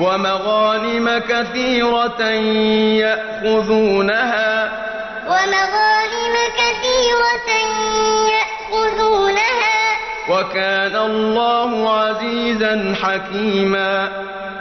ومغانم كثيرة يأخذونها. ومغانم كثيرة يأخذونها. وكان الله عزيزا حكيما. وكان